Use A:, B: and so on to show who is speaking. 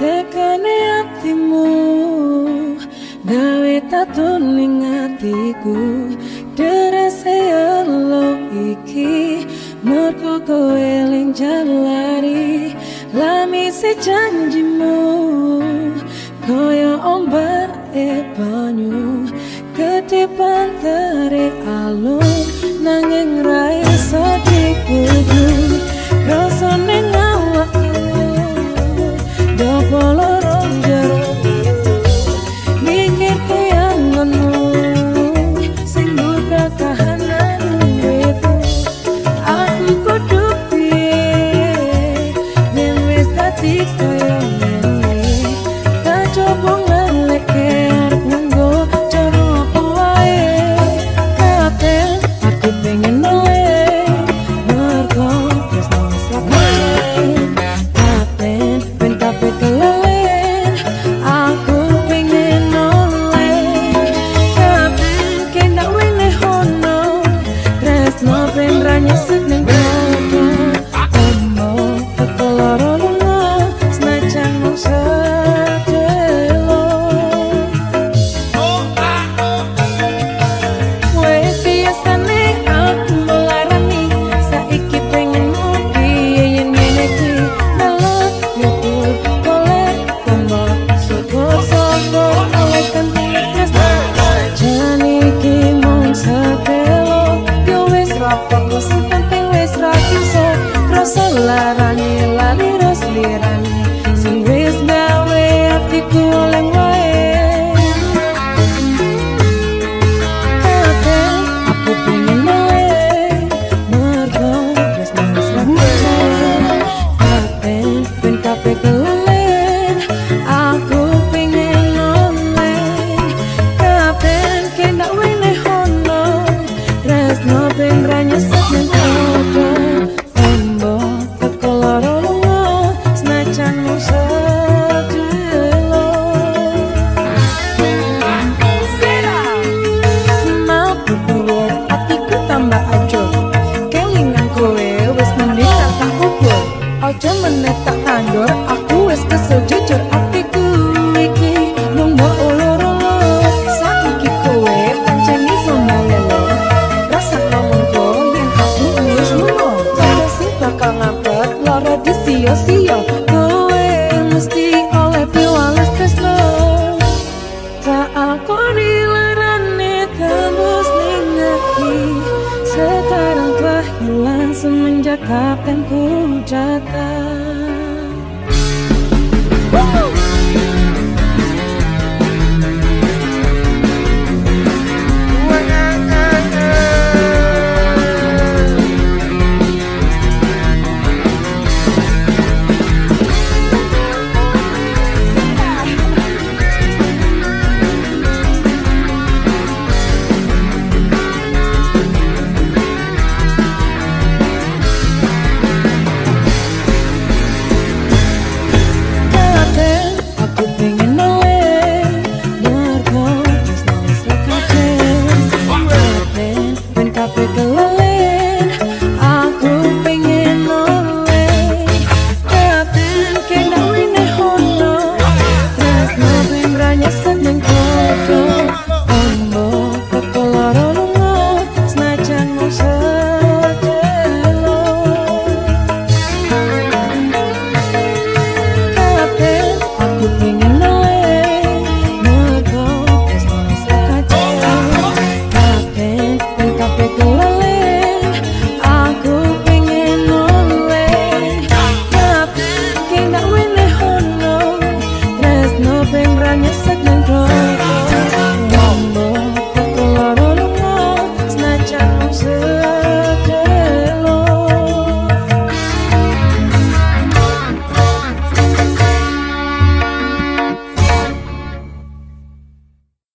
A: tekane atimu gawe tatu ning atiku. Derase lo iki mergo kowe ling jalari. Lami se janjimu No vendrá ni entrañas sia-sia kowe mesti oleh piwales tresno. Tak aku nilarane tembus ning ati sekarang telah hilang semenjak kapan ku jatuh You.